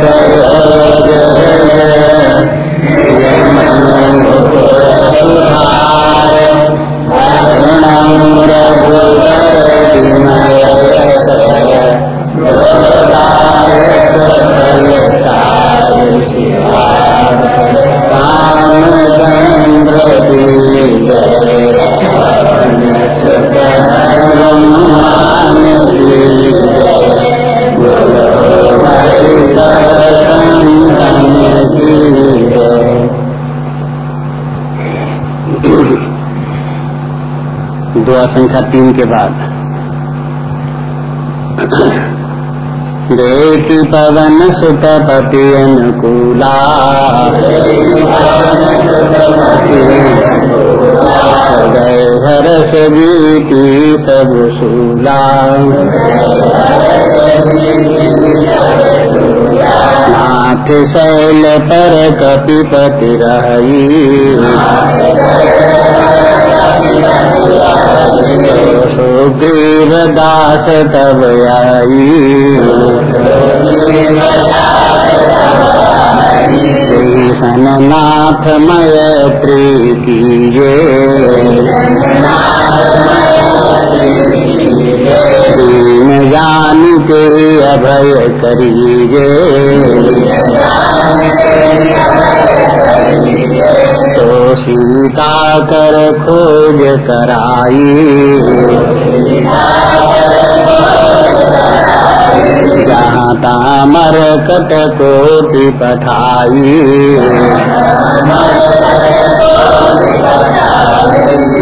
सर्व संख्या तीन के बाद। देखी पवन सुतपति अनुकूला गए हरस बीती सब सूला। नाथ शैल पर कपिपति रही। सुग्रीव दास तब आई। सननाथ मय प्रीतिये। दीन जान के अभय करिए तो सीता कर खोज कराई। जहाँ तामर कट कोटि पठाई।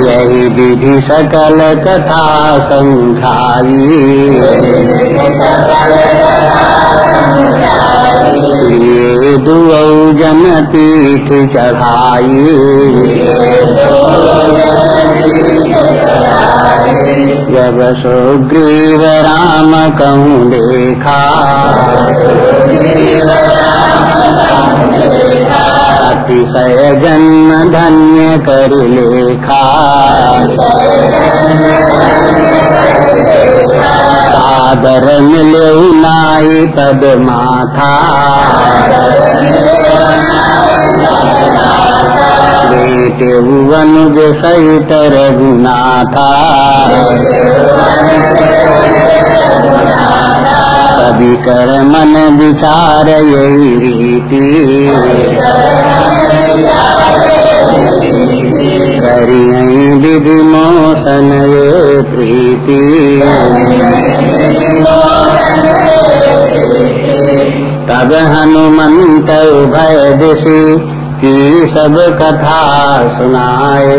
यही विधि सकल कथा समझाई ये जन पीठ चढ़ाई। जब सुग्रीव राम कहूँ देखा अतिशय जन्म धन्य कर लेखा। सादर मिले नाई पद माथा बेटे अनुज सहित रघुनाथा। कभी कर मन विचार यही रीति। करी विधि मोसन ये प्रीति तब हनुमंत उभय दिशी की सब कथा सुनाए।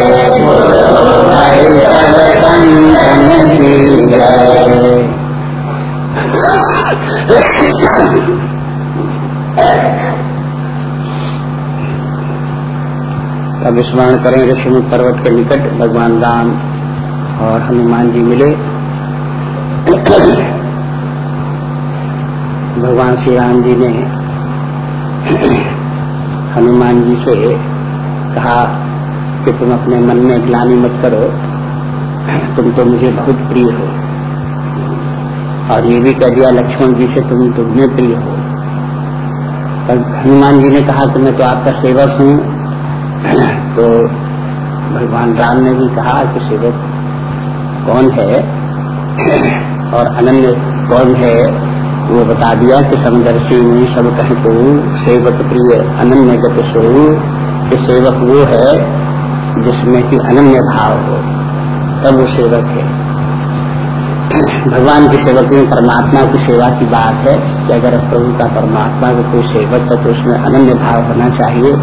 अब स्मरण करें ऋषिमुख पर्वत के निकट भगवान राम और हनुमान जी मिले। भगवान श्री राम जी ने हनुमान जी से कहा कि तुम अपने मन में ग्लानी मत करो। तुम तो मुझे बहुत प्रिय हो। और ये भी कह दिया, लक्ष्मण जी से तुम तुम्हें प्रिय हो। पर हनुमान जी ने कहा कि मैं तो आपका सेवक हूँ। तो भगवान राम ने भी कहा कि सेवक कौन है? और अनन्य कौन है? वो बता दिया कि समदर्शी में सब कहे तो सेवक प्रिय, अनन्य गत कि सेवक वो है जिसमें कि अनन्य भाव हो। तब वो सेवक है। भगवान की सेवक में परमात्मा की सेवा की बात है कि अगर प्रभु का परमात्मा का कोई सेवक है तो उसमें अनन्य भाव होना चाहिए।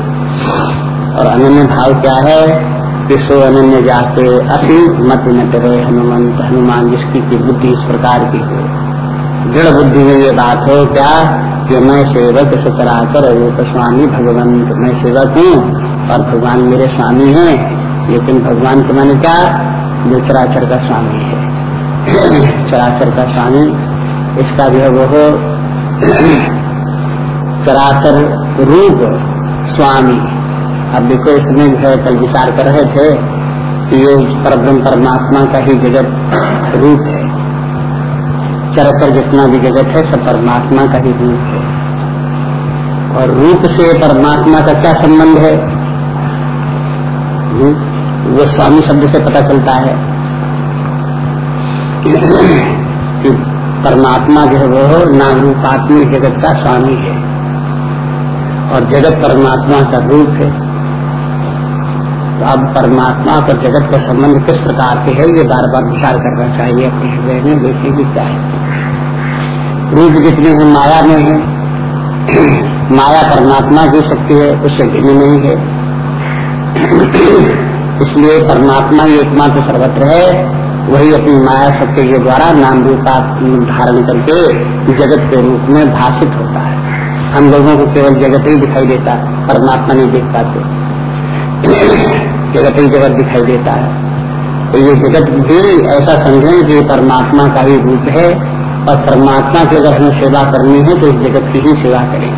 और अनन्य भाव क्या है? कि सो अनन्य जाते असी, मत न करे हनुमंत हनुमान जिसकी की बुद्धि इस प्रकार की हो। दृढ़ बुद्धि में ये बात हो क्या? कि मैं सेवक सुतराकर रूप स्वामी भगवंत मैं सेवक हूँ और भगवान मेरे स्वामी हैं। लेकिन भगवान के माने क्या? जो चराचर का स्वामी है। चराचर का स्वामी। इसका जो है वो चराचर रूप स्वामी। अब देखो, इसमें जो है कल विचार कर रहे थे कि ये परब्रह्म परमात्मा का ही जगत रूप है। चरकर जितना भी जगत है, सब परमात्मा का ही रूप है। और रूप से परमात्मा का क्या संबंध है? वो स्वामी शब्द से पता चलता है। कि परमात्मा जो है वो नाम रूपात्मिक जगत का स्वामी है। और जगत परमात्मा का रूप है। तो अब परमात्मा और जगत का संबंध किस प्रकार के है, ये बार बार विचार करना चाहिए अपने हृदय में देखने की है। रूप जितने हैं, माया में है। माया परमात्मा की शक्ति है उससे भिन्न नहीं है। इसलिए परमात्मा ही एकमात्र सर्वत्र है। वही अपनी माया शक्ति के द्वारा नाम रूपा धारण करके जगत के रूप में भाषित होता है। हम लोगों को केवल जगत ही दिखाई देता है, परमात्मा नहीं देख पाते। जगत ही जगत दिखाई देता है। तो ये जगत भी ऐसा समझें कि परमात्मा का ही रूप है, और परमात्मा की अगर हमें सेवा करनी है तो इस जगत की ही सेवा करें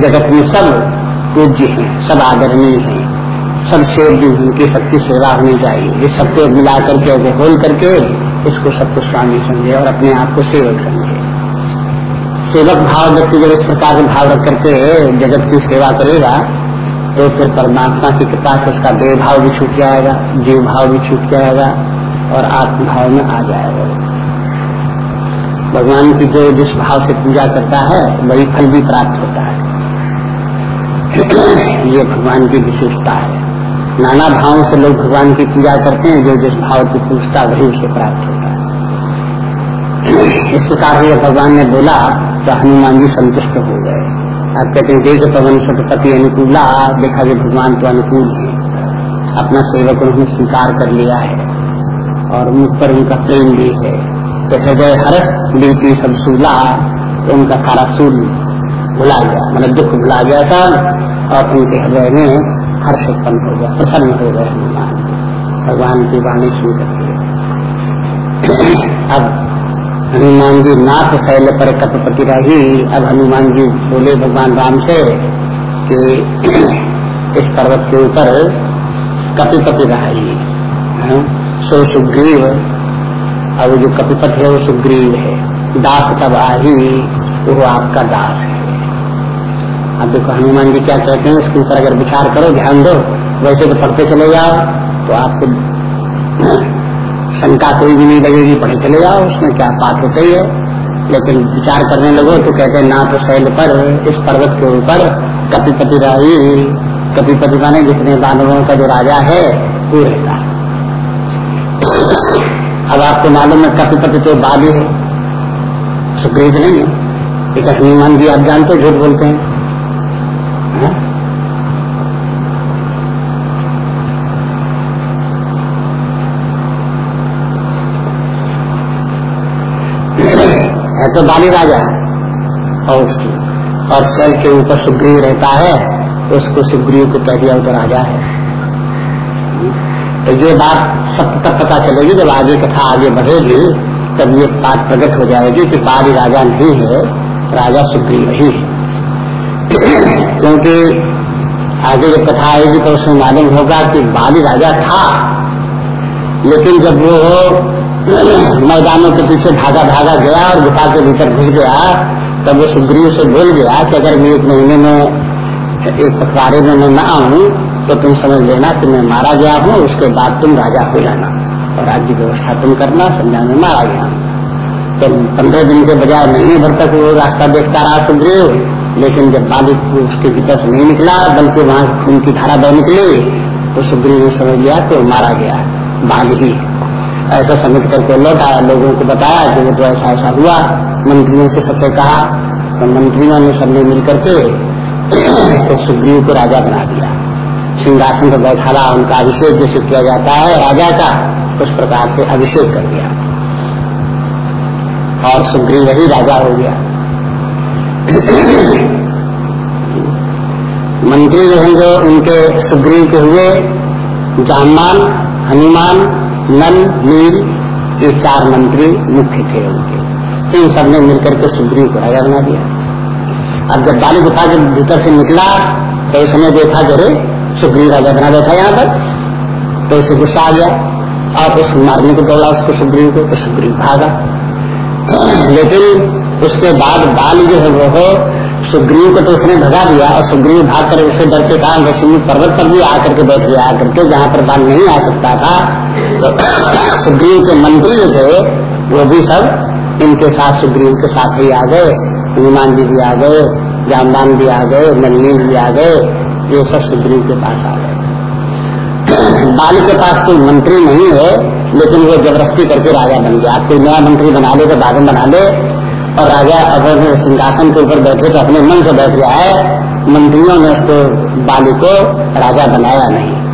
जगत में सब पूज्य है, सब आदरणीय हैं। सब सेव्य उनकी सबकी सेवा होनी चाहिए ये सबको मिला करके होल करके इसको सबको स्वामी समझे और अपने आप को सेवक समझे। सेवक भाव व्यक्ति जब इस प्रकार के भाव रख करके जगत की सेवा करेगा तो फिर परमात्मा की कृपा से उसका देव भाव भी छूट जाएगा, जीव भाव भी छूट जाएगा और आत्मभाव में आ जाएगा। भगवान की जो जिस भाव से पूजा करता है, वही फल भी प्राप्त होता है। ये भगवान की विशेषता है। नाना भावों से लोग भगवान की पूजा करते हैं, जो जिस भाव की पूछता वही उसे प्राप्त होता है। इस प्रकार से भगवान ने बोला तो हनुमान जी संतुष्ट हो गए। आप कहते हैं, देख पवन सतपति अनुकूला, देखा कि भगवान तो अनुकूल है। अपना सेवक उन्होंने स्वीकार कर लिया है, और मुख पर उनका प्रेम भी है। तो हृदय हर्ष लीपी सब सूला तो उनका सारा सूल भुला गया मतलब दुख भुला गया था, और उनके हृदय में हर्ष उत्पन्न हो गया प्रसन्न हो गए हनुमान भगवान की वाणी सुन करके। अब हनुमान जी नाथ शैल पर कपपति रही। अब हनुमान जी बोले भगवान राम से कि इस पर्वत के ऊपर कपिपति रही हाँ, सो सुग्रीव। अब जो कपिपति है वो सुग्रीव है। दास तब आही वो आपका दास है। अब देखो, हनुमान जी क्या कहते हैं, इसके ऊपर अगर विचार करो, ध्यान दो, वैसे तो पढ़ते चले जाओ तो आपको शंका कोई भी नहीं लगेगी, पढ़े चले जाओ, उसमें क्या होते ही है। लेकिन विचार करने लगो तो कहते हैं ना तो शैल पर, इस पर्वत के ऊपर, कपिपति राही कपिपति माने जितने दानवों का जो राजा है, वो रहता अब आपको मालूम है, कपिपति तो बाली है सुप्रीत नहीं है। एक हनुमान जी आप जानते झूठ बोलते हैं। तो बाली राजा और उसकी और शैल के ऊपर सुग्रीव रहता है, उसको सुग्रीव को कह दिया तो राजा है तो ये बात सब तक पता चलेगी जब आगे कथा आगे बढ़ेगी, तब ये बात प्रकट हो जाएगी कि बाली राजा नहीं है, राजा सुग्रीव ही है। क्योंकि आगे जब कथा आएगी तो उसमें मालूम होगा कि बाली राजा था। लेकिन जब वो मैदानों के पीछे भागा भागा गया और गुफा के भीतर घुस गया, तब वो सुग्रीव से बोल गया कि अगर मैं एक महीने में, एक पखवाड़े में मैं न आऊँ तो तुम समझ लेना कि मैं मारा गया हूँ, उसके बाद तुम राजा हो जाना और राज्य व्यवस्था तुम करना समझा मैं मारा गया। तो पंद्रह दिन के बजाय महीने भर तक वो रास्ता देखता रहा सुग्रीव। लेकिन जब बालिक उसके भीतर से नहीं निकला, बल्कि वहाँ खून की धारा बह निकली तो सुग्रीव ने समझ लिया कि मारा गया, बाघ ही। ऐसा समझ करके लौट आया, लोगों को बताया कि वो तो ऐसा ऐसा हुआ। मंत्रियों से सबसे कहा तो मंत्रियों ने सबने मिल करके तो सुग्रीव को राजा बना दिया। सिंहासन पर बैठाला उनका अभिषेक जैसे किया जाता है, राजा का उस प्रकार से अभिषेक कर दिया। और सुग्रीव ही राजा हो गया। मंत्री जो हैं जो उनके सुग्रीव के हुए जामान हनुमान नल नील, ये चार मंत्री मुख्य थे उनके। इन सबने मिलकर के सुग्रीव को राजा बना दिया अब जब बाली गुफा के भीतर से निकला तो उसने देखा जरे सुग्रीव राजा बना बैठा यहाँ पर। तो उसे गुस्सा आ गया। और उस मारने को दौड़ा उसको सुग्रीव को तो सुग्रीव भागा। लेकिन उसके बाद बाल जो है वो सुग्रीव को तो उसने भगा दिया और सुग्रीव भाग कर उसे डर के कारण रश्मि पर्वत पर भी आकर के बैठ गया, आकर के जहाँ पर बाल नहीं आ सकता था। तो सुग्रीव के मंत्री जो थे, वो भी सब इनके साथ, सुग्रीव के साथ ही आ गए। हनुमान जी भी आ गए, जामदान भी आ गए नलनील भी आ गए, ये सब सुग्रीव के पास आ गए। बाल के पास कोई मंत्री नहीं है, लेकिन वो ज़बरदस्ती करके राजा बन गया। कोई नया मंत्री बना ले तो में बना ले और राजा अगर सिंहासन के ऊपर बैठे तो अपने मन से बैठ गया है, मंत्रियों ने उसको, बाली को राजा बनाया नहीं।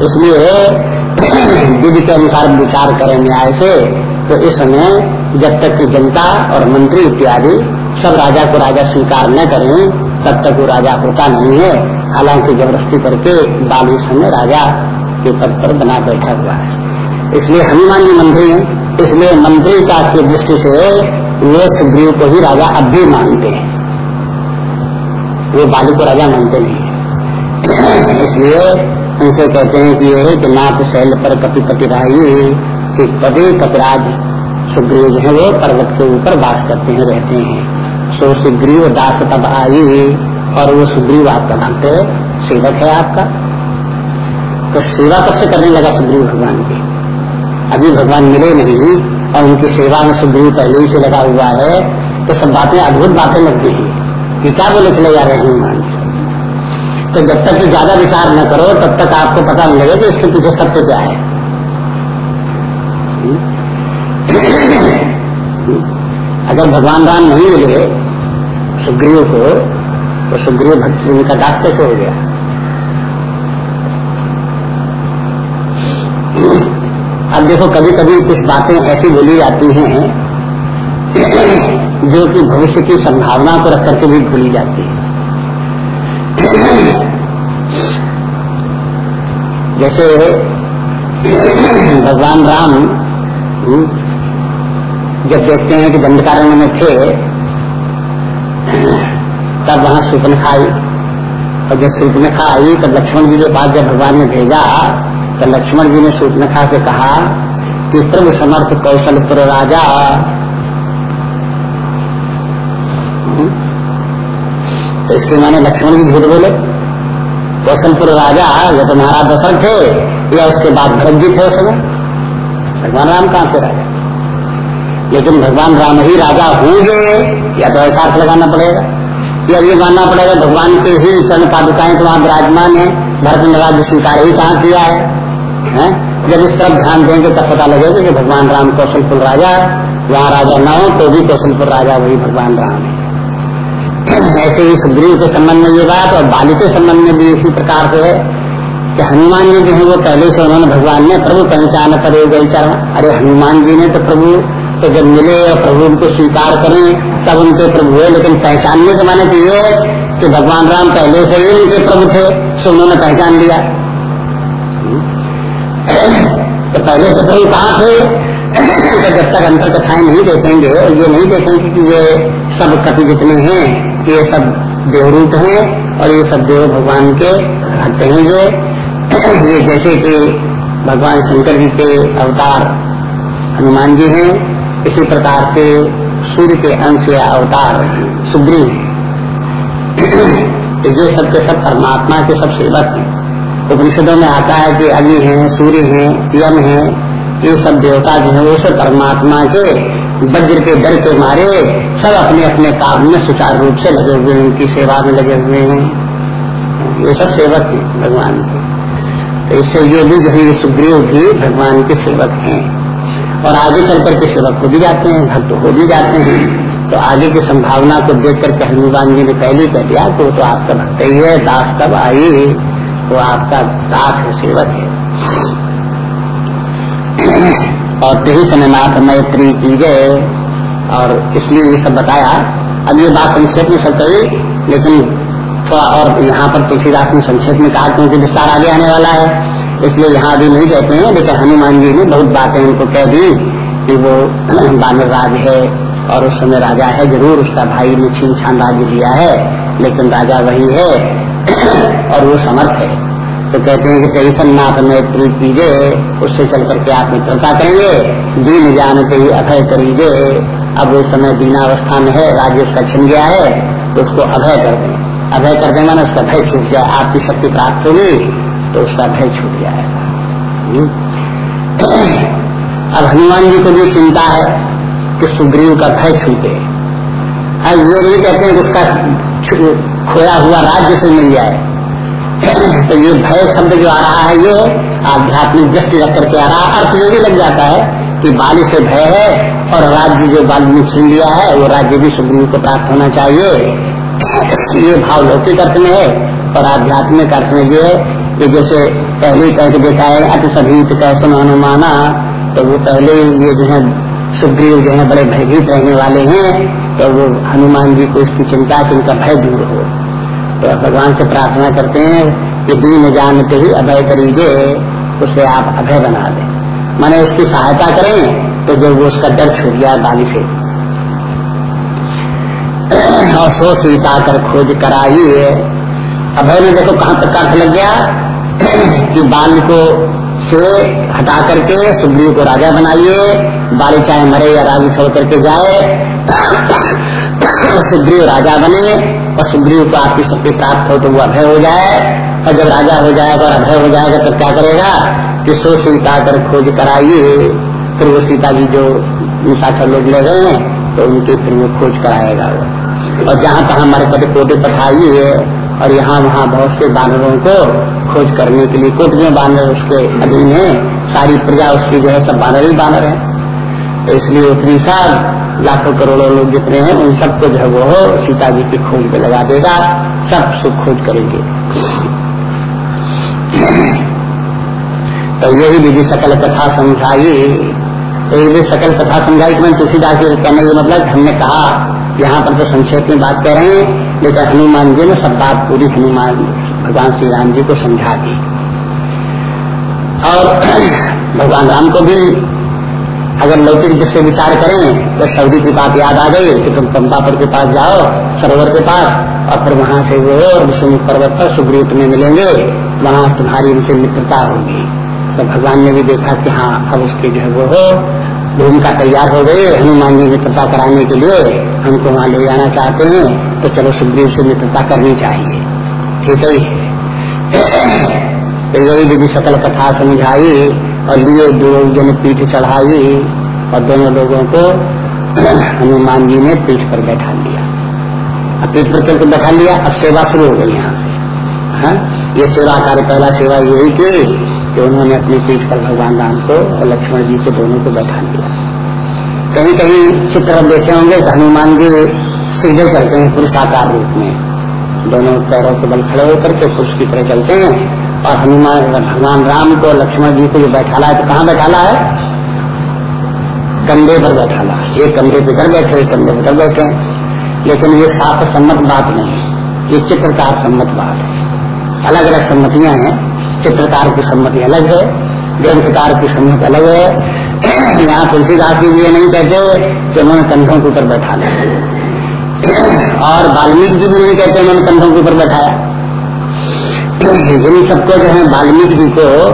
इसलिए, विधि के अनुसार विचार करें न्याय से तो इस समय जब तक की जनता और मंत्री इत्यादि सब राजा को राजा स्वीकार न करें, तब तक वो राजा होता नहीं है। हालाँकि ज़बरदस्ती करके बाली समय राजा के पद पर बना बैठा हुआ है। इसलिए हनुमान जी मंत्री हैं। इसलिए मंत्री का की दृष्टि से वे सुग्रीव को ही राजा अब भी मानते हैं। वे बाली को राजा मानते नहीं इसलिए उनसे कहते हैं कि ये कि नाथ शैल पर कपि कपि कि कभी कपिराज सुग्रीव जो है वो पर्वत के ऊपर वास करते हैं, रहते हैं। सो सुग्रीव दास तब आई, और वो सुग्रीव आपका नाम पे सेवक है आपका। तो सेवा कब से करने लगा सुग्रीव भगवान की? अभी भगवान मिले नहीं। और उनकी सेवा में सुग्रीव पहले ही से लगा हुआ है तो सब बातें, अद्भुत बातें लगती हैं। कि क्या बोले चले जा रहे हैं हनुमान तो जब तक ज़्यादा विचार न करो, तब तक आपको पता नहीं लगेगा कि इसके पीछे सत्य क्या है। अगर भगवान राम नहीं मिले, सुग्रीव को तो सुग्रीव भक्ति, उनका दास कैसे हो गया? अब देखो कभी कभी कुछ बातें ऐसी बोली जाती हैं जो कि भविष्य की संभावना को रख करके भी भूली जाती है। जैसे भगवान राम जब देखते हैं कि दंडकारण्य में थे, तब वहाँ सूपनखा आई और जब सूपनखा आई तब लक्ष्मण जी के पास जब भगवान ने भेजा तो लक्ष्मण जी ने सूपनखा से कहा कि प्रभु समर्थ कौशलपुर राजा। तो इसके माने लक्ष्मण जी झूठ बोले। कौशलपुर राजा या तो महाराज दशरथ थे या उसके बाद भरत जी थे उसमें भगवान राम कहाँ से राजा? लेकिन भगवान राम ही राजा होंगे या तो ऐसा लगाना पड़ेगा? या ये मानना पड़ेगा भगवान के ही चरण पादुकाएँ तो वहाँ विराजमान है भरत ने राज्य स्वीकार ही कहा किया है, है? जब इस तरफ़ ध्यान देंगे तब पता लगेगा कि भगवान राम कौशलपुर राजा वहाँ राजा न हो तो भी कौशलपुर राजा वही भगवान राम है। ऐसे ही सुग्रीव के संबंध में ये बात और बाली के संबंध में भी इसी प्रकार से है कि हनुमान जी जो है वो पहले से उन्होंने भगवान ने प्रभु पहचान गई चरण। अरे हनुमान जी ने तो प्रभु तो जब मिले और प्रभु उनको स्वीकार करें, तब उनके प्रभु हुए, लेकिन पहचानने के माने तो ये कि भगवान राम पहले से ही उनके प्रभु थे तो उन्होंने पहचान लिया। तो पहले से प्रभु कहाँ थे तो जब तक अंतर कथाएँ नहीं देखेंगे और ये नहीं देखेंगे कि ये सब कपि जितने हैं, ये सब देवरूप हैं और ये सब देव भगवान के भक्त हैं ये। ये जैसे कि भगवान शंकर जी के अवतार हनुमान जी हैं, इसी प्रकार से सूर्य के अंश या अवतार सुग्रीव तो ये सब के सब परमात्मा के सब सेवक हैं। उपनिषदों में आता है कि अग्नि है, सूर्य है, यम है, ये सब देवता जो है, वो सब परमात्मा के वज्र के डर के मारे सब अपने अपने काम में सुचारू रूप से लगे हुए हैं, उनकी सेवा में लगे हुए हैं। ये सब सेवक हैं भगवान के। तो इससे ये भी जो है सुग्रीव भी भगवान के सेवक हैं। और आगे चल करके सेवक हो भी जाते हैं, भक्त हो भी जाते हैं। तो आगे की संभावना को देख करके हनुमान जी ने पहले कह दिया तो तो आपका भक्त ही है, दास तब आई। वो आपका दास है सेवक है। और तेही समय नाथ मैत्री की गए और इसलिए ये सब बताया। अब ये बात संक्षेप में सब कही, लेकिन थोड़ा और यहाँ पर तुलसीदास ने संक्षेप में कहा, क्योंकि विस्तार आगे आने वाला है। इसलिए यहाँ अभी नहीं कहते हैं, लेकिन हनुमान जी ने बहुत बातें उनको कह दी कि वो बानर राज है और उस समय राजा है, ज़रूर उसका भाई ने छीन छान राज्य लिया है, लेकिन राजा वही है। और वो समर्थ है। तो कहते हैं कि कई सन्नाथ मैत्री कीजिए, उससे चल करके आप मित्रता करेंगे, दीन जान के ही अभय करीजे। अब उस समय दीनावस्था में है, राज्य उसका छिन गया है तो उसको अभय कर दें। अभय कर देंगे ना उसका भय छूट जाए, आपकी शक्ति प्राप्त होगी तो उसका भय छूट जाएगा हम्म। अब हनुमान जी को भी चिंता है कि सुग्रीव का भय छूटे। अब ये नहीं कहते हैं उसका खोया हुआ राज्य से मिल जाए। तो ये भय शब्द जो आ रहा है, ये आध्यात्मिक दृष्टि रख करके आ रहा अर्थ ये भी लग जाता है कि बाली से भय है और राज्य जो बाली ने छीन लिया है, वो राज्य भी सुग्रीव को प्राप्त होना चाहिए। ये भाव लौकिक अर्थ में है और आध्यात्मिक अर्थ में ये कि जैसे पहले कह के देखा है, अति सभी कैसे माना तो वो पहले ये जो है सुग्रीव जो है बड़े भयभीत रहने वाले हैं तो वो हनुमान जी को इसकी चिंता कि इनका भय दूर हो। तो भगवान से प्रार्थना करते हैं कि दीन जानते ही अभय करीजे, उसे आप अभय बना दें। माने उसकी सहायता करें तो जब वो उसका डर छूट गया बाली से और सो सीता कर खोज कराई अभय में देखो कहाँ तक अर्थ लग गया कि बाल को से हटा करके सुग्रीव को राजा बनाइए बाली चाहे मरे या राजू छोड़ करके जाए, सुग्रीव राजा बने और सुग्रीव को आपकी शक्ति प्राप्त हो तो वो अभय हो जाए। और जब राजा हो जाएगा और अभय हो जाएगा, तब क्या करेगा कि सो सीता कर खोज कराइए। फिर वो सीता जी जो निशाचर लोग ले गए हैं तो उनकी फिर वो खोज कराएगा वो। और जहाँ तहाँ मरकट कोटे पठाइए और यहाँ वहाँ बहुत से बानरों को खोज करने के लिए कोट में बानर उसके अधीन है। सारी प्रजा उसकी जो है, सब बानर ही बानर है। तो इसलिए उतनी साल लाखों करोड़ों लोग जितने हैं, उन सबको जो वो हो सीता जी की खोज पे लगा देगा। सब सुख खोज करेंगे। तो यही विधि सकल कथा समझाई। तो ये सकल कथा समझाई कि मैंने तुलसीदास जी कहने का मतलब हमने कहा, यहाँ पर तो संक्षेप में बात कर रहे हैं लेकिन हनुमान जी ने सब बात पूरी हनुमान भगवान श्री राम जी को समझा दी। और भगवान राम को भी अगर लौकिक जिससे विचार करें तो सऊदी की बात याद आ गई कि तुम पंपापुर के पास जाओ, सरोवर के पास, और फिर वहाँ से वो विष्णु पर्वत पर सुग्रीव में मिलेंगे, वहाँ तुम्हारी उनसे मित्रता होगी। तो भगवान ने भी देखा कि हाँ अब उसके जो है वो भूमिका तैयार हो गई हनुमान जी मित्रता कराने के लिए हमको वहाँ ले जाना चाहते हैं तो चलो सुखदेव से मित्रता करनी चाहिए। ठीक है। यही विधि सकल कथा समझाई और लिए दो जन पीठ चढ़ाई और दोनों लोगों को हनुमान जी ने पीठ पर बैठा लिया। अब पीठ पर चलकर बैठा लिया? अब सेवा शुरू हो गई यहाँ से। हाँ? ये सेवा कार्य, पहला सेवा यही की कि उन्होंने अपनी पीठ पर भगवान राम को और लक्ष्मण जी को दोनों को बैठा लिया कहीं कहीं चित्र देखे होंगे, हनुमान जी सीधे चलते हैं पुरुषाकार रूप में। दोनों पैरों के बल खड़े होकर के पुरुष की तरह चलते हैं और हनुमान, भगवान राम को लक्ष्मण जी को जो बैठाला है तो कहाँ बैठाला है? कंधे पर बैठाला एक कंधे पे कर बैठे, एक कंधे पर बैठे लेकिन ये शास्त्र सम्मत बात नहीं है। ये चित्रकार सम्मत बात है। अलग अलग सम्मतियाँ हैं। चित्रकार की सम्मति अलग है, ग्रंथकार की सम्मति अलग है। यहाँ तुलसीदास जी भी ये नहीं कहते कि उन्होंने कंधों के ऊपर बैठा लिया। और वाल्मीकि जी भी नहीं कहते उन्होंने कंधों के ऊपर बैठाया। इन सबको जो है वाल्मीकि जी को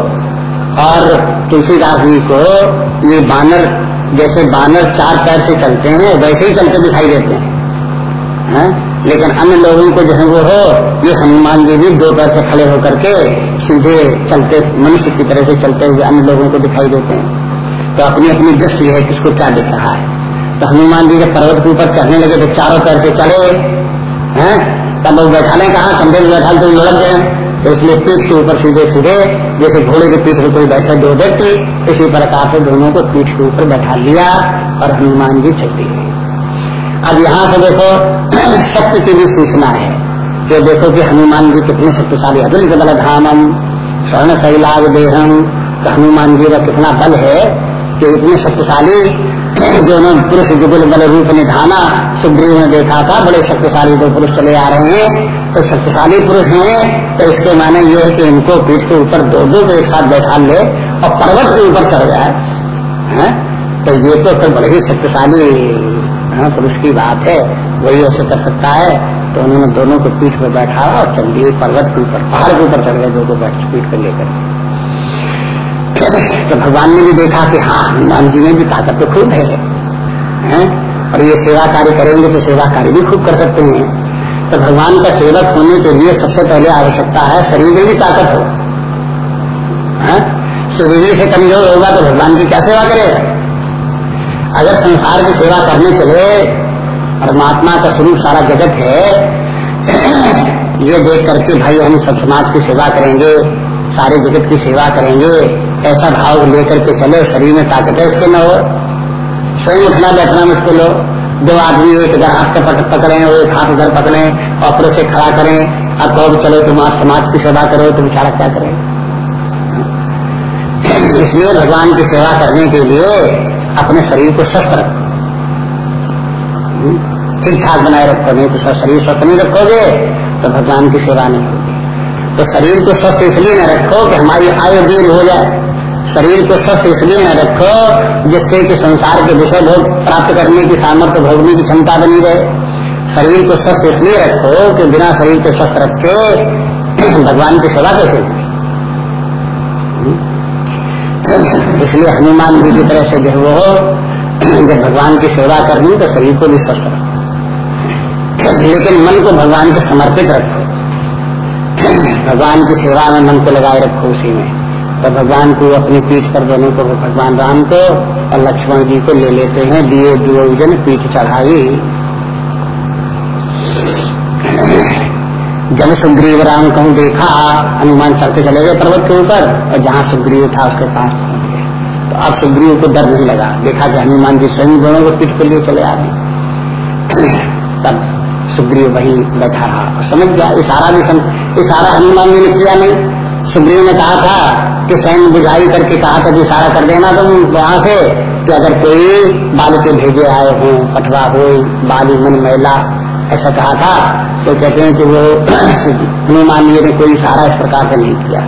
और तुलसीदास जी को ये बानर, जैसे बानर चार पैर से चलते हैं, वैसे ही चलते दिखाई देते हैं। है? लेकिन अन्य लोगों को जो है वो हो, ये हनुमान जी भी दो पैर से खड़े होकर के सीधे चलते, मनुष्य की तरह से चलते हुए अन्य लोगों को दिखाई देते हैं। तो अपनी अपनी दृष्टि है किसको क्या दिख रहा है। तो हनुमान जी जब पर्वत के ऊपर चढ़ने लगे तो चारों पैर से चले। हैं? तब वो बैठाने कहा कंधे में बैठा तो लड़क गए तो इसलिए पीठ के ऊपर सीधे सीधे, जैसे घोड़े के पीठ पर कोई बैठे दो व्यक्ति, इसी प्रकार से दोनों को पीठ के ऊपर बैठा लिया और हनुमान जी चल दिए अब यहाँ से देखो सत्य की भी सूचना है। जो देखो कि हनुमान जी कितने शक्तिशाली अतुल के बल धामम, स्वर्ण शैलाग देहम तो हनुमान जी का कितना बल है कि इतने शक्तिशाली दोनों पुरुष जुगुल बल रूप निधाना, सुग्रीव ने देखा था, बड़े शक्तिशाली दो पुरुष चले आ रहे हैं। तो शक्तिशाली पुरुष हैं तो इसके माने ये है कि इनको पीठ के ऊपर दो दो एक साथ बैठा ले और पर्वत के ऊपर चढ़ जाए। है? तो ये तो फिर बड़े ही शक्तिशाली हाँ, पुरुष की बात है वही ऐसे कर सकता है। तो उन्होंने दोनों को पीठ पर बैठा और चंडी पर्वत के ऊपर पहाड़ के ऊपर चढ़ गए दो बैठ पीठ पर लेकर। तो भगवान ने भी देखा कि हाँ हनुमान जी में भी ताकत तो खूब है, है? और ये सेवा कार्य करेंगे तो सेवा कार्य भी खूब कर सकते हैं। तो भगवान का सेवक होने के लिए सबसे पहले आवश्यकता है शरीर में भी ताकत हो? शरीर से कमज़ोर होगा तो भगवान की क्या सेवा करेगा? अगर संसार की सेवा करने चले परमात्मा का स्वरूप सारा जगत है, ये देख करके भाई हम सब समाज की सेवा करेंगे, सारे जगत की सेवा करेंगे, ऐसा भाव लेकर के चले, शरीर में ताकत है इसके न हो। स्वयं उठना बैठना मुश्किल हो। दो आदमी एक अगर हाथ का पकड़े, वो एक हाथ उधर पकड़े और से खड़ा करें, अब कहो चलो तुम आज समाज की सेवा करो तो बेचारा क्या करें? इसलिए भगवान की सेवा करने के लिए अपने शरीर को स्वस्थ रखो। ठीक ठाक बनाए रखो, नहीं तो शरीर स्वस्थ नहीं रखोगे तो भगवान की सेवा नहीं होगी। तो शरीर को स्वस्थ इसलिए न रखो कि हमारी आयु दीर्घ हो जाए। शरीर को स्वस्थ इसलिए न रखो जिससे कि संसार के विषय भोग प्राप्त करने की सामर्थ्य, भोगने की क्षमता बनी रहे। शरीर को स्वस्थ इसलिए रखो कि बिना शरीर को स्वस्थ रखे भगवान की सेवा कैसे इसलिए हनुमान जी की तरह से जो वो जब भगवान की सेवा करनी तो शरीर को भी स्वस्थ रखो। लेकिन मन को भगवान को समर्पित रखो। भगवान की सेवा में मन को लगाए रखो उसी में। तो भगवान को अपनी पीठ पर दोनों को, भगवान राम को और लक्ष्मण जी को ले लेते हैं, दिए दुजन पीठ चढ़ाई। जब सुग्रीव राम कहूँ, देखा, हनुमान चढ़ते चले गए पर्वत के ऊपर, और जहाँ सुग्रीव था उसके पास तो अब सुग्रीव को डर नहीं लगा। देखा कि हनुमान जी स्वयं दोनों को पीठ के लिए चले आ रहे तब सुग्रीव वही बैठा रहा। और समझ गया इशारा भी सम... इशारा हनुमान जी ने किया नहीं। सुग्रीव ने कहा था कि स्वयं बुझाई करके कहा था इशारा कर देना तुम वहाँ से, कि अगर कोई बाल के भेजे आए हों, पटवा हो, बाली, मन महिला ऐसा कहा था तो कहते हैं कि वो हनुमान जी ने कोई इशारा इस प्रकार से नहीं किया,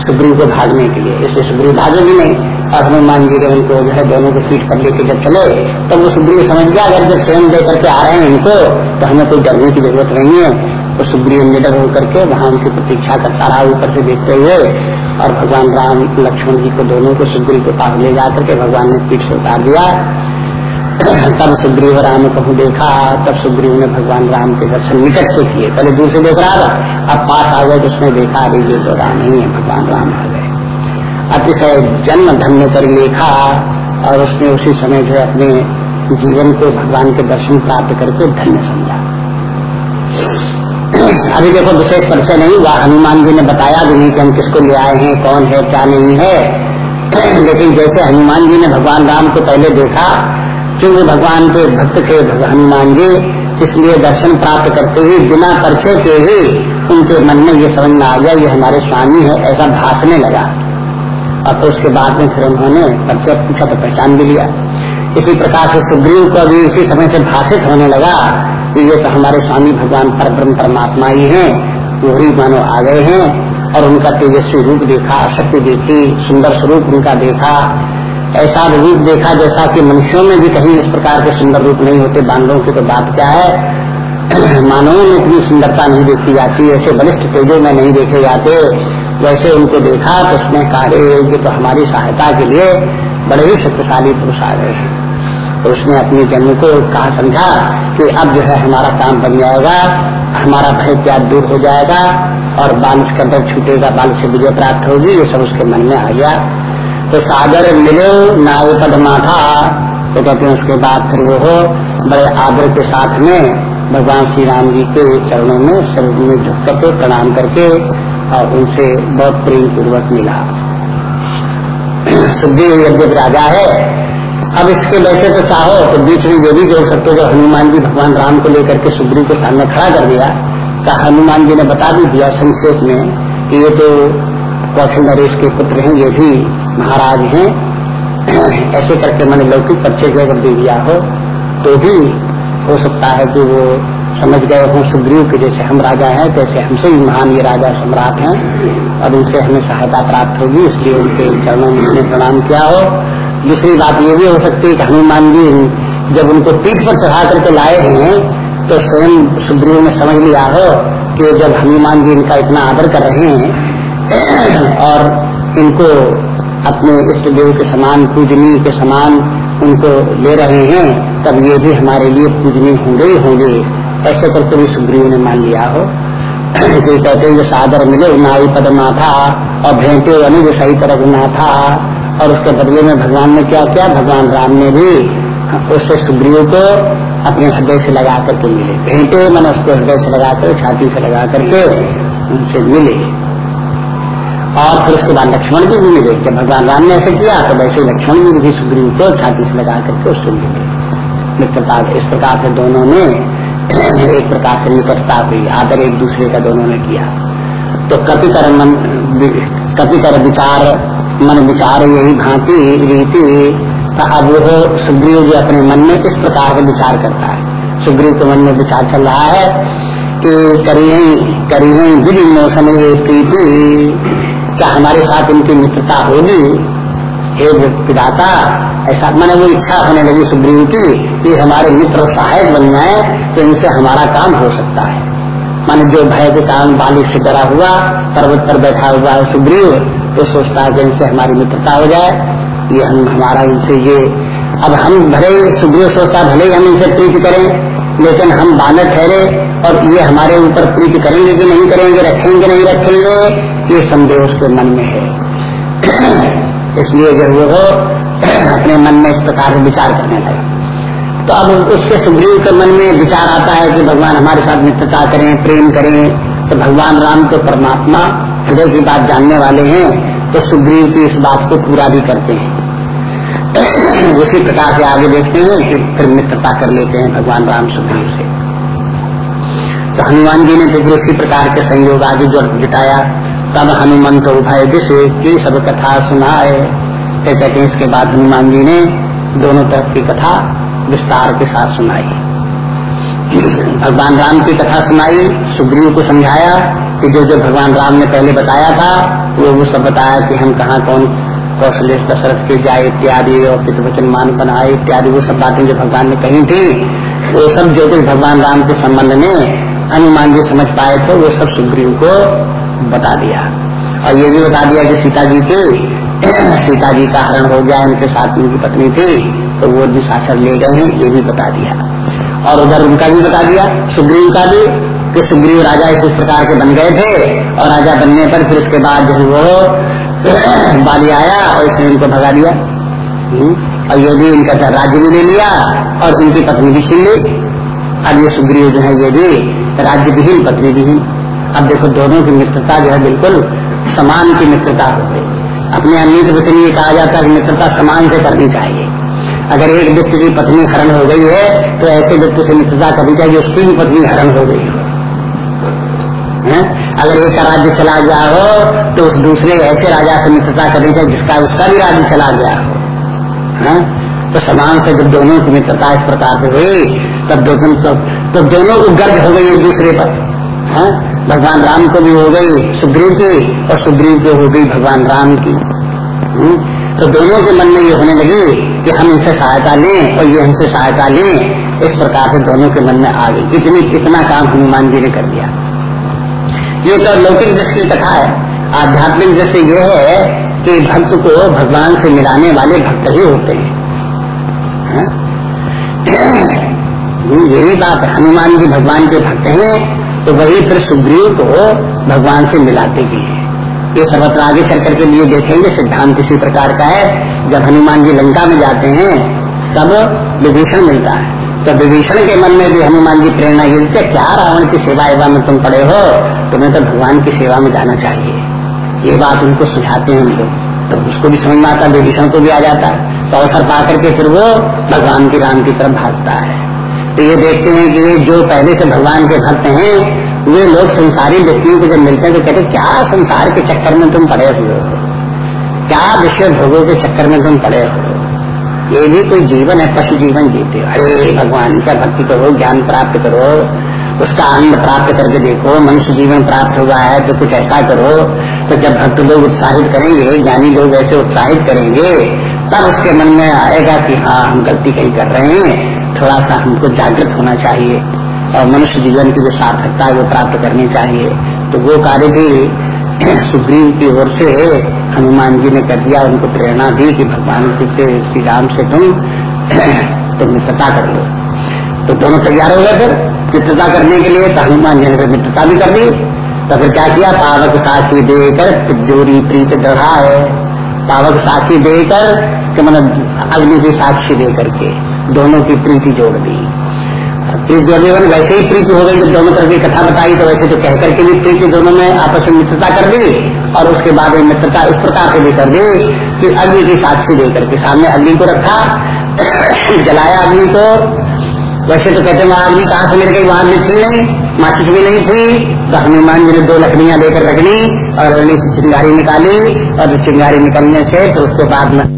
सुग्रीव को भागने के लिए। इसलिए सुग्रीव भागे भी नहीं और हनुमान जी ने उनको जो है दोनों को सीट पर लेके जब चले, तब वो सुग्रीव समझ गया, अगर जब स्वयं दे करके आ रहे हैं इनको तो हमें कोई डरने की ज़रूरत नहीं है। तो सुग्रीव निडर होकर के वहाँ उनकी प्रतीक्षा करता रहा ऊपर से देखते हुए और भगवान राम लक्ष्मण जी को दोनों को सुग्रीव के पास ले जाकर के भगवान ने पीठ से उतार दिया। तब सुग्रीव राम कहूँ देखा, तब सुग्रीव ने भगवान राम के दर्शन निकट से किए। पहले दूर से देख रहा था, अब पास आ गए तो उसने देखा अभी ये तो राम ही है, भगवान राम आ गए। अतिशय जन्म धन्य कर लेखा और उसने उसी समय जो अपने जीवन को भगवान के दर्शन प्राप्त करके धन्य समझा। अभी देखो, विशेष परिचय नहीं हुआ, हनुमान जी ने बताया भी नहीं कि हम किसको ले आए हैं, कौन है, क्या नहीं है। लेकिन जैसे हनुमान जी ने भगवान राम को पहले देखा क्योंकि भगवान के भक्त थे हनुमान जी इसलिए दर्शन प्राप्त करते ही बिना परिचय के ही उनके मन में ये समझ में आ गया, ये हमारे स्वामी है, ऐसा भाषने लगा। और तो उसके बाद में फिर उन्होंने परिचय पूछा तो पहचान भी लिया। इसी प्रकार से सुग्रीव को भी इसी समय से भाषित होने लगा कि ये तो हमारे स्वामी भगवान पर ब्रह्म परमात्मा ही हैं वही मानो आ गए हैं, और उनका तेजस्वी रूप देखा शक्ति देखी, सुंदर स्वरूप उनका देखा। ऐसा रूप देखा जैसा कि मनुष्यों में भी कहीं इस प्रकार के सुंदर रूप नहीं होते। बांधवों की तो बात क्या है? मानवों में इतनी सुंदरता नहीं देखी जाती। ऐसे बलिष्ठ तेजों में नहीं देखे जाते। वैसे उनको देखा तो उसमें कार्य योग्य तो हमारी सहायता के लिए बड़े ही शक्तिशाली पुरुष आ गए हैं। तो उसने अपने जन्म को कहा, समझा कि अब जो है हमारा काम बन जाएगा, हमारा भय त्याग दूर हो जाएगा और बाल के अंदर छूटेगा, बाल से विजय प्राप्त होगी। ये सब उसके मन में आ गया। तो सागर मिले नाय पद माथा तो कहते हैं उसके बाद फिर वो हो, बड़े आदर के साथ में भगवान श्री राम जी के चरणों में सिर में झुक करके प्रणाम करके और उनसे बहुत प्रेम पूर्वक मिला। सुखदेव यज्ञ राजा है। अब इसके वैसे तो चाहो तो बीच में ये भी जोड़ सकते हो हनुमान जी भगवान राम को लेकर के सुग्रीव के सामने खड़ा कर दिया। तो हनुमान जी ने बता भी दिया संक्षेप में कि ये तो कौशल नरेश के पुत्र हैं, ये भी महाराज हैं। ऐसे करके मैंने लौकिक परिचय जो अगर दे दिया हो तो भी हो सकता है कि वो समझ गए हों सुग्रीव के जैसे हम राजा हैं, तैसे हमसे भी महान ये राजा सम्राट हैं, और उनसे हमें सहायता प्राप्त होगी, इसलिए उनके चरणों में उन्हें प्रणाम किया हो। दूसरी बात ये भी हो सकती है कि हनुमान जी जब उनको पीठ पर चढ़ा करके लाए हैं तो स्वयं सुग्रीव ने समझ लिया हो कि जब हनुमान जी इनका इतना आदर कर रहे हैं, और इनको अपने इष्ट देव के समान, पूजनीय के समान उनको ले रहे हैं, तब ये भी हमारे लिए पूजनीय होंगे ही होंगे। ऐसे करके भी सुग्रीव ने मान लिया हो। कि कहते हैं जो सादर मिले नाई पद था और भेंटे जो सही तरह ना था और उसके बदले में भगवान ने क्या किया? भगवान राम ने भी उससे सुग्रीव को अपने हृदय से लगा करके मिले। भेंटे, मन उसके हृदय से लगा कर, छाती से लगा करके उनसे मिले। और फिर उसके बाद लक्ष्मण जी भी मिले जब भगवान राम ने ऐसे किया तो वैसे लक्ष्मण जी भी सुग्रीव को छाती से लगा करके उससे मिले मित्रता इस प्रकार से दोनों ने एक प्रकार से निकटता हुई, आदर एक दूसरे का दोनों ने किया। तो कपि कर मन कपि कर विचार, मन विचार यही भांति रीति अब वो सुग्रीव जी अपने मन में किस प्रकार से विचार करता है। सुग्रीव के मन में विचार चल रहा है कि करी करी विधि मौसम ये प्रीति क्या हमारे साथ इनकी मित्रता होगी? हे पिदाता ऐसा मैंने वो इच्छा होने लगी सुग्रीव की कि हमारे मित्र सहायक बन जाए तो इनसे हमारा काम हो सकता है। माने जो भय के कारण बालिक से डरा हुआ, पर्वत पर बैठा हुआ है सुग्रीव तो सोचता है कि इनसे हमारी मित्रता हो जाए। ये हम, हमारा इनसे ये। अब हम भले सुग्रीव सोचता भले हम इनसे प्रीति करें, लेकिन हम बानर ठहरे और ये हमारे ऊपर प्रीति करेंगे कि नहीं करेंगे, रखेंगे, नहीं रखेंगे ये संदेह उसके मन में है। इसलिए जब वो अपने मन में इस प्रकार से विचार करने लगे तो अब उसके सुग्रीव के मन में विचार आता है कि भगवान हमारे साथ मित्रता करें, प्रेम करें तो भगवान राम तो परमात्मा हृदय की बात जानने वाले हैं तो सुग्रीव की इस बात को पूरा भी करते हैं। उसी प्रकार से आगे देखते हैं कि फिर मित्रता कर लेते हैं भगवान राम सुग्रीव से। तो हनुमान जी ने तो फिर उसी प्रकार के संयोग आगे जो जुटाया तब हनुमान तो उभय दिश की सब कथा सुनाए। कहते हैं इसके बाद हनुमान जी ने दोनों तरफ़ की कथा विस्तार के साथ सुनाई। भगवान राम की कथा सुनाई, सुग्रीव को समझाया कि जो जो भगवान राम ने पहले बताया था, वो वो सब बताया कि हम कहाँ कौन कौशल दशरथ के जाए इत्यादि और पितवचन मान बनाए इत्यादि, वो सब बातें जो भगवान ने कही थी, वो सब जो कुछ भगवान राम के संबंध में हनुमान जी समझ पाए थे, वो सब सुग्रीव को बता दिया। और ये भी बता दिया कि सीता जी के सीता जी का हरण हो गया उनके साथ उनकी पत्नी थी तो वो भी शासन ले गए ये भी बता दिया। और उधर उनका भी बता दिया सुग्रीव का भी कि सुग्रीव राजा इस प्रकार के बन गए थे और राजा बनने पर फिर उसके बाद जो वो बाली आया और इसने इनको भगा दिया। हम्म, और ये भी इनका राज्य भी ले लिया और इनकी पत्नी भी छीन ली। अब ये सुग्रीव जो है ये भी राज्य विहीन पत्नी विहीन अब देखो दोनों की मित्रता जो है बिल्कुल समान की मित्रता हो। गई अपने अन्य वचन ये कहा जाता है मित्रता समान से करनी चाहिए। अगर एक व्यक्ति की पत्नी हरण हो गई है तो ऐसे व्यक्ति से मित्रता करनी चाहिए उसकी भी पत्नी हरण हो गई हो। अगर एक राज्य चला गया हो तो उस दूसरे ऐसे राजा से मित्रता करनी चाहिए जिसका उसका भी राज्य चला गया हो। है? तो समान से जब दोनों की मित्रता इस प्रकार से हुई तब दोनों तो, दोनों को हो गई एक दूसरे पर। है? भगवान राम को भी हो गई सुग्रीव की और सुग्रीव को हो गई भगवान राम की। तो दोनों के मन में ये होने लगी कि हम इनसे सहायता लें और ये हमसे सहायता लें। इस प्रकार से दोनों के मन में आ गई। इतनी, इतना काम हनुमान जी ने कर दिया। ये तो लौकिक दृष्टि कथा है। आध्यात्मिक दृष्टि ये है कि भक्त को भगवान से मिलाने वाले भक्त ही होते हैं। यही बात है हनुमान जी भगवान के भक्त हैं। तो वही फिर सुग्रीव को भगवान से मिलाते भी है। ये सर्वत्र आगे चल करके लिए देखेंगे, सिद्धांत इसी प्रकार का है। जब हनुमान जी लंका में जाते हैं, तब विभीषण मिलता है। तो विभीषण के मन में भी हनुमान जी प्रेरणा ये देते क्या रावण की सेवा एवं में तुम पड़े हो? तुम्हें तो भगवान की सेवा में जाना चाहिए। ये बात उनको सुझाते हैं लोग। तो उसको भी समझ में आता, विभीषण को भी आ जाता। है तो अवसर पा करके फिर वो भगवान की राम की तरफ़ भागता है। तो ये देखते हैं कि जो पहले से भगवान के भक्त हैं, वे लोग संसारी व्यक्तियों को जब मिलते हैं तो कहते क्या संसार के चक्कर में तुम पड़े हुए हो? क्या विषय भोगों के चक्कर में तुम पड़े हो? ये भी कोई जीवन है, पशु जीवन जीते हो। अरे भगवान का भक्ति करो, ज्ञान प्राप्त करो, उसका आनंद प्राप्त करके देखो, मनुष्य जीवन प्राप्त हुआ है तो कुछ ऐसा करो तो जब भक्त लोग उत्साहित करेंगे, ज्ञानी लोग ऐसे उत्साहित करेंगे, तब उसके मन में आएगा कि हाँ हम गलती कहीं कर रहे हैं। थोड़ा सा हमको जागृत होना चाहिए और मनुष्य जीवन की जो सार्थकता है वो प्राप्त करनी चाहिए। तो वो कार्य भी सुग्रीव की ओर से हनुमान जी ने कर दिया, उनको प्रेरणा दी कि भगवान जी से, श्री राम से तुम तुम मित्रता कर लो। तो दोनों तैयार हो गए फिर। मित्रता करने के लिए तो हनुमान जी ने मित्रता भी कर दी। तो फिर क्या किया? पावक साक्षी देकर जोरी प्रीत दढ़ा है पावक साक्षी देकर कि मतलब अग्नि की साक्षी दे करके दोनों की प्रीति जोड़ दी। प्रीति जोड़ने वाली वैसे ही प्रीति हो गई, जब दोनों तरफ़ की कथा बताई तो वैसे तो कहकर करके भी प्रीति दोनों में आपस में मित्रता कर दी, और उसके बाद मित्रता इस प्रकार से भी कर दी कि अग्नि की साक्षी दे के सामने अग्नि को रखा, जलाया अग्नि को। वैसे तो कहते वहाँ अग्नि कहाँ से मिल गई? वहाँ भी थी नहीं माचिस भी नहीं थी। तो हनुमान जी ने दो लकड़ियाँ लेकर रख ली और से चिंगारी निकाली, और चिंगारी निकलने से तो उसके बाद में